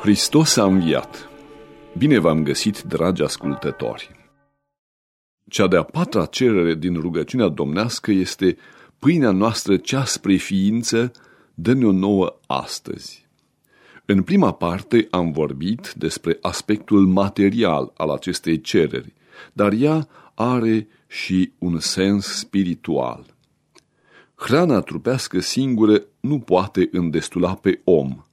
Hristos a înviat! Bine v-am găsit, dragi ascultători! Cea de-a patra cerere din rugăciunea domnească este Pâinea noastră cea spre ființă, dă-ne-o nouă astăzi. În prima parte am vorbit despre aspectul material al acestei cereri, dar ea are și un sens spiritual. Hrana trupească singură nu poate îndestula pe om,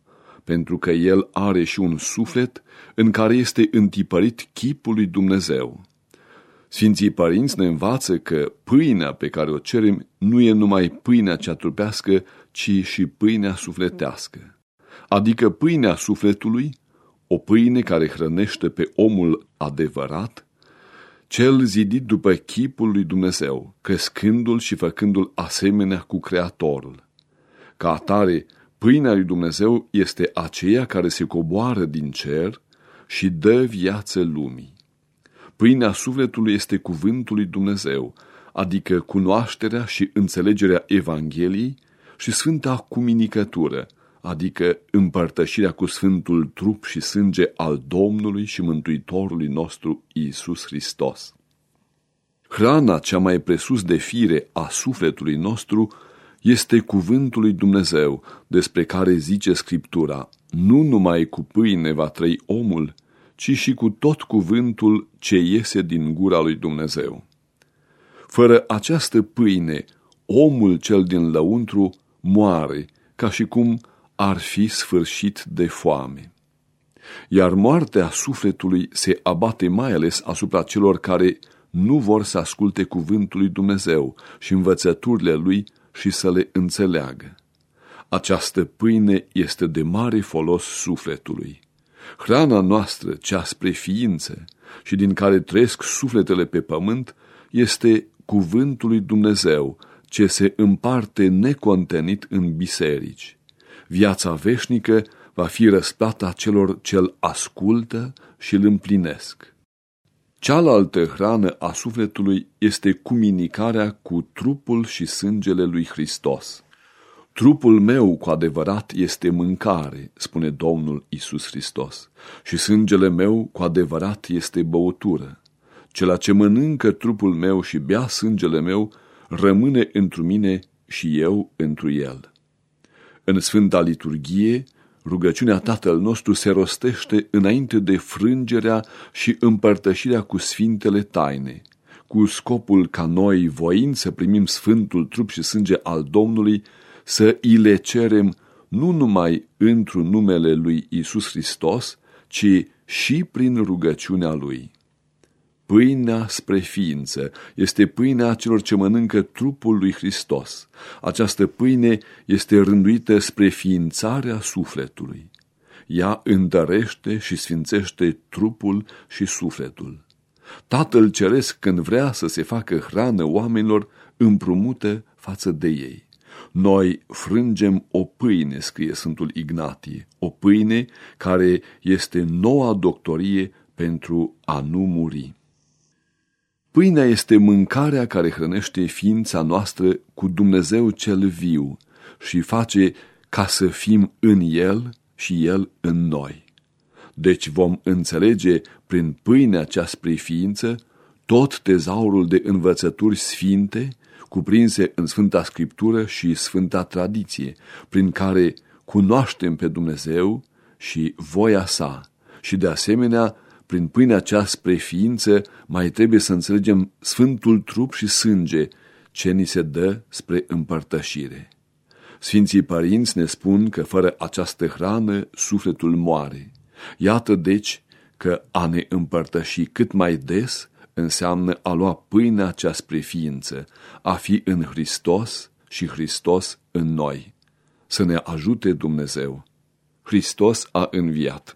pentru că el are și un suflet în care este întipărit chipul lui Dumnezeu. Sfinții părinți ne învață că pâinea pe care o cerem nu e numai pâinea cea trupească, ci și pâinea sufletească. Adică pâinea sufletului, o pâine care hrănește pe omul adevărat, cel zidit după chipul lui Dumnezeu, crescându-l și făcându-l asemenea cu Creatorul. Ca atare, Pâinea lui Dumnezeu este aceea care se coboară din cer și dă viață lumii. Pâinea sufletului este cuvântul lui Dumnezeu, adică cunoașterea și înțelegerea Evangheliei și Sfânta Cuminicătură, adică împărtășirea cu Sfântul trup și sânge al Domnului și Mântuitorului nostru Iisus Hristos. Hrana cea mai presus de fire a sufletului nostru este cuvântul lui Dumnezeu, despre care zice Scriptura, nu numai cu pâine va trăi omul, ci și cu tot cuvântul ce iese din gura lui Dumnezeu. Fără această pâine, omul cel din lăuntru moare, ca și cum ar fi sfârșit de foame. Iar moartea sufletului se abate mai ales asupra celor care nu vor să asculte cuvântul lui Dumnezeu și învățăturile lui și să le înțeleagă. Această pâine este de mare folos sufletului. Hrana noastră, cea spre ființă și din care trăiesc sufletele pe pământ, este cuvântul lui Dumnezeu, ce se împarte necontenit în biserici. Viața veșnică va fi răsplata celor ce-l ascultă și îl împlinesc. Cealaltă hrană a sufletului este comunicarea cu trupul și sângele lui Hristos. Trupul meu cu adevărat este mâncare, spune Domnul Isus Hristos, și sângele meu cu adevărat este băutură. Cela ce mănâncă trupul meu și bea sângele meu rămâne întru mine și eu întru el. În Sfânta Liturghie, rugăciunea Tatăl nostru se rostește înainte de frângerea și împărtășirea cu sfintele taine, cu scopul ca noi, voind să primim sfântul trup și sânge al Domnului, să îi le cerem nu numai într numele lui Isus Hristos, ci și prin rugăciunea lui. Pâinea spre ființă este pâinea celor ce mănâncă trupul lui Hristos. Această pâine este rânduită spre ființarea sufletului. Ea întărește și sfințește trupul și sufletul. Tatăl Ceresc, când vrea să se facă hrană oamenilor, împrumută față de ei. Noi frângem o pâine, scrie Sfântul Ignatie, o pâine care este noua doctorie pentru a nu muri. Pâinea este mâncarea care hrănește ființa noastră cu Dumnezeu cel viu și face ca să fim în El și El în noi. Deci vom înțelege prin pâinea cea spre ființă tot tezaurul de învățături sfinte cuprinse în Sfânta Scriptură și Sfânta Tradiție, prin care cunoaștem pe Dumnezeu și voia sa și de asemenea prin pâinea cea spre ființă, mai trebuie să înțelegem sfântul trup și sânge ce ni se dă spre împărtășire. Sfinții părinți ne spun că fără această hrană sufletul moare. Iată deci că a ne împărtăși cât mai des înseamnă a lua pâinea cea spre ființă, a fi în Hristos și Hristos în noi. Să ne ajute Dumnezeu. Hristos a înviat.